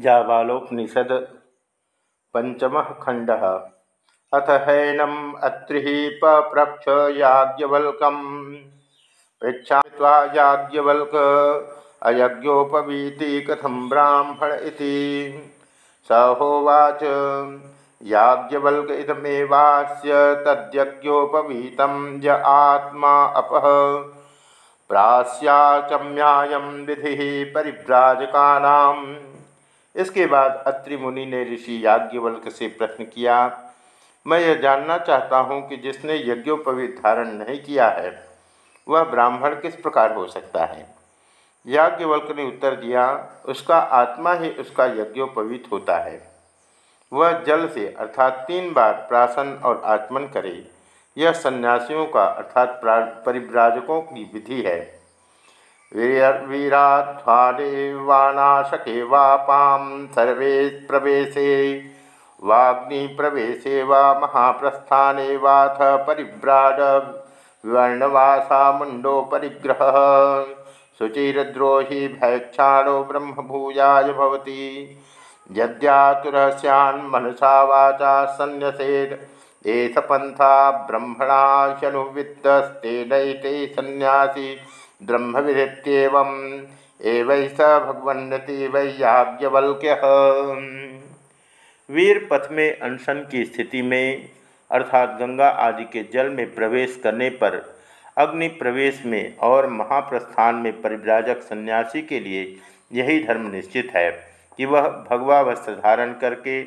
जाबालोपनिषद पंचम खंड अथ हैनम अत्रि पप्रक्ष याज्ञवल्कम। पृछा याज्ञवल्क अयज्ञोपवीति कथम ब्राह्मण इति। स होवाच। याज्ञवल्क इदमेवास्य तद्यज्ञोपवीत य आत्मा अपह प्रास्याचम्यायम विधि परिव्राजका इसके बाद अत्रि मुनि ने ऋषि याज्ञवल्क से प्रश्न किया, मैं यह जानना चाहता हूँ कि जिसने यज्ञोपवीत धारण नहीं किया है, वह ब्राह्मण किस प्रकार हो सकता है? याज्ञवल्क ने उत्तर दिया, उसका आत्मा ही उसका यज्ञोपवीत होता है। वह जल से अर्थात तीन बार प्राशन और आचमन करे। यह सन्यासियों का अर्थात परिव्राजकों की विधि है। वीराध्वाने वाणाशके वापां सर्वे प्रवेशे वाग्नि वा महाप्रस्थाने वाथ परिव्राड, विवर्णवासा मुंडो परिग्रह शुचिद्रोही भैक्षाणो ब्रह्मभूयाय भवति। यद्यातुरस्यान् मनसा वाचा संन्यसेद एष पंथा ब्रह्मणाशनुवित्तस्तेनैते सन्यासी ब्रह्म विदित्येवं एवं स भगवन्नति वैयाज्ञवल्क्य वीर पथ में अनशन की स्थिति में, अर्थात गंगा आदि के जल में प्रवेश करने पर, अग्नि प्रवेश में और महाप्रस्थान में परिव्राजक सन्यासी के लिए यही धर्म निश्चित है कि वह भगवा वस्त्र धारण करके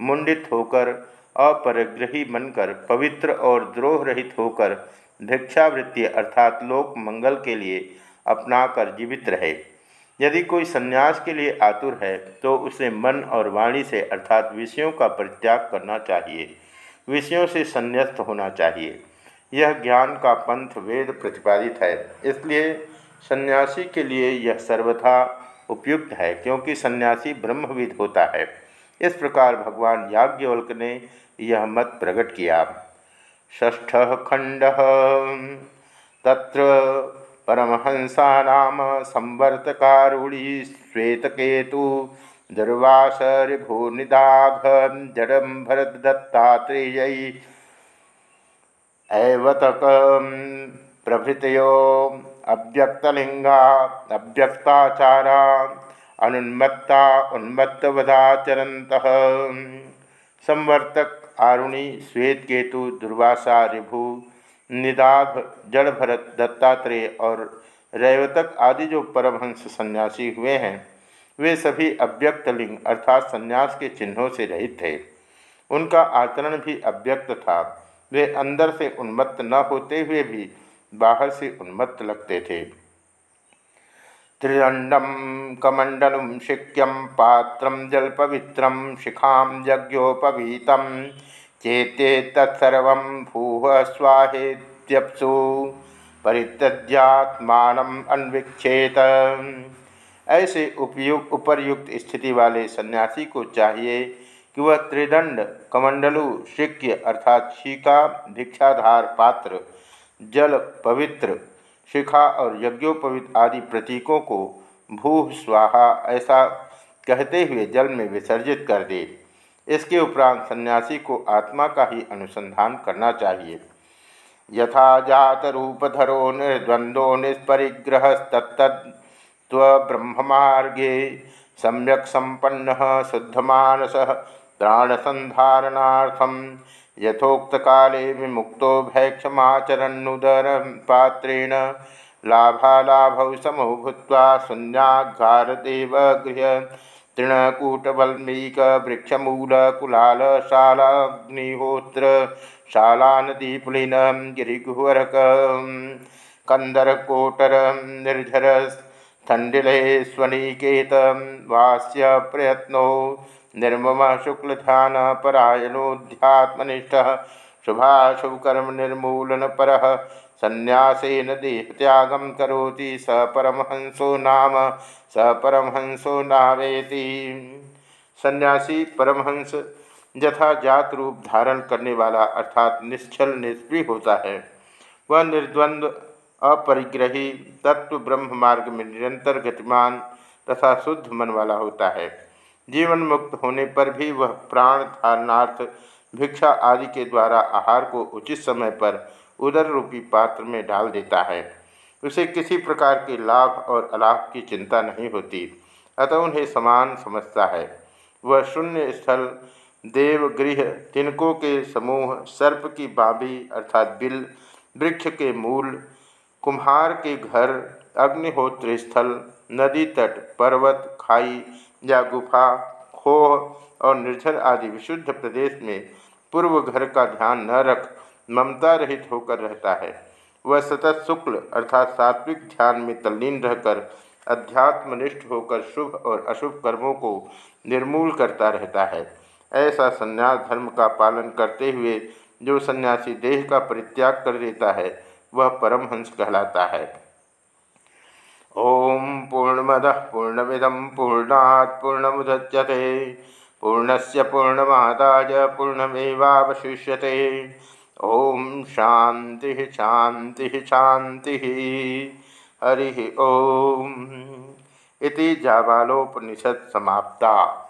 मुंडित होकर, अपरिग्रही बनकर, पवित्र और द्रोह रहित होकर भिक्षावृत्ति अर्थात लोक मंगल के लिए अपनाकर जीवित रहे। यदि कोई संन्यास के लिए आतुर है तो उसे मन और वाणी से अर्थात विषयों का परित्याग करना चाहिए। विषयों से संन्यास्त होना चाहिए। यह ज्ञान का पंथ वेद प्रतिपादित है। इसलिए सन्यासी के लिए यह सर्वथा उपयुक्त है, क्योंकि सन्यासी ब्रह्मविद होता है। इस प्रकार भगवान याज्ञवल्क ने यह मत प्रकट किया। ष्ठ खंड त्र परमहंसा संवर्तकारूढ़ी श्वेतकेतु दुर्वास ऋभुनिदाघ जडम भरत दत्तात्रेय ऐवतक प्रभृतो अव्यक्तलिंगा अव्यक्ताचारा, अनुन्मत्ता उन्मत्तवदाचरत संवर्तक आरुणि, श्वेत केतु, दुर्वासा ऋभु निदाभ जड़ भरत, दत्तात्रेय और रैवतक आदि जो परमहंस सन्यासी हुए हैं, वे सभी अव्यक्त लिंग अर्थात संन्यास के चिन्हों से रहित थे। उनका आचरण भी अव्यक्त था। वे अंदर से उन्मत्त न होते हुए भी बाहर से उन्मत्त लगते थे। कमंडलम शिक्यम पात्र जलपवित्र, शिखा यज्ञोपवीत, चेते तत्सर्व भूह स्वाहेत्यप्सु परित्यज्यात्मान अन्वीक्षेत। ऐसे उपयुक्त उपर्युक्त स्थिति वाले सन्यासी को चाहिए कि वह त्रिदंड कमंडलु शिक्य अर्थात शिका भिक्षाधार पात्र, जल पवित्र शिखा और यज्ञोपवित आदि प्रतीकों को भू स्वाहा ऐसा कहते हुए जल में विसर्जित कर दे। इसके उपरांत सन्यासी को आत्मा का ही अनुसंधान करना चाहिए। यथा जात रूपधरो निर्द्वंदो ब्रह्ममार्गे सम्यक संपन्न शुद्धमानस प्राणसंधारणार्थम यथोक्त काले विमुक्तो भैक्षमाचरन्नुदर पात्रेण लाभालाभौ समो भूत्वा शून्याघारदेव गृह तृणकूटवल्मीकवृक्षमूलकुलालशालाग्निहोत्र शालानदीपुलिन गिरिगुहरक कंदरकोटर निर्झर स्थंडिले स्वनिकेत वास्य प्रयत्नो निर्मम शुक्लध्यान परायणोध्यात्मनिष्ठ शुभाशुभकर्म निर्मूलन पर संन्यासेन देहत्यागम करोति स परमहंसो नाम, स परमहंसो नावेति सन्यासी परमहंस यथा जात रूप धारण करने वाला अर्थात निश्चल निष्प्रिय होता है। वह निर्द्वंद्व अपरिग्रही, तत्व ब्रह्म मार्ग में निरंतर गतिमान तथा शुद्ध मन वाला होता है। जीवन मुक्त होने पर भी वह प्राण, धारणार्थ, भिक्षा आदि के द्वारा आहार को उचित समय पर उदर रूपी पात्र में डाल देता है। उसे किसी प्रकार के लाभ और अलाभ की चिंता नहीं होती, अतः उन्हें समान समझता है। वह शून्य स्थल, देवगृह, तिनकों के समूह, सर्प की बाबी अर्थात बिल, वृक्ष के मूल कुम्हार के घर अग्निहोत्र स्थल नदी तट, पर्वत, खाई या गुफा, खोह और निर्झर आदि विशुद्ध प्रदेश में पूर्व घर का ध्यान न रख ममता रहित होकर रहता है। वह सतत शुक्ल अर्थात सात्विक ध्यान में तल्लीन रहकर अध्यात्मनिष्ठ होकर शुभ और अशुभ कर्मों को निर्मूल करता रहता है। ऐसा संन्यास धर्म का पालन करते हुए जो सन्यासी देह का परित्याग कर देता है वह परमहंस कहलाता है। ओम पूर्णमद पूर्णमिदम पूर्णात् पूर्णमुदच्यते, पूर्णस्य पूर्णमादाय पूर्णमेवावशिष्य ओम शांति शांति शांति हरि ओम। इति जाबालोपनिषद समाप्ता।